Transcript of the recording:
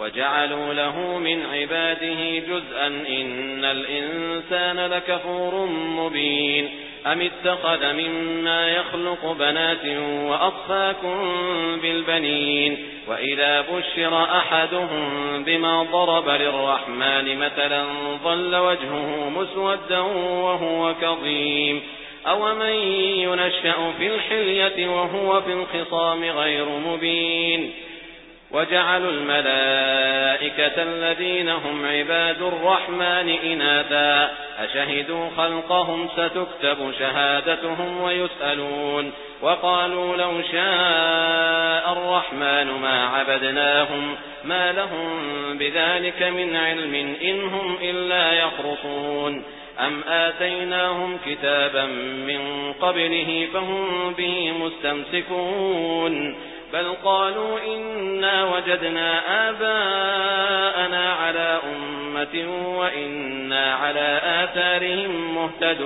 وجعلوا له من عباده جزءا إن الإنسان لكفور مبين أم اتخذ مما يخلق بنات وأصفاكم بالبنين وإذا بشر أحدهم بما ضرب للرحمن مثلا ظل وجهه مسودا وهو كظيم أو من ينشأ في الحلية وهو في الخصام غير مبين وجعلوا الملائكة الذين هم عباد الرحمن إناثا. أشهدوا خلقهم ستكتب شهادتهم ويسألون. وقالوا لو شاء الرحمن ما عبدناهم ما لهم بذلك من علم إنهم إلا يخرصون. أم آتيناهم كتابا من قبله فهم به مستمسكون. بل قالوا إنا وجدنا آباءنا على أمة وإنا على آثارهم مهتدون.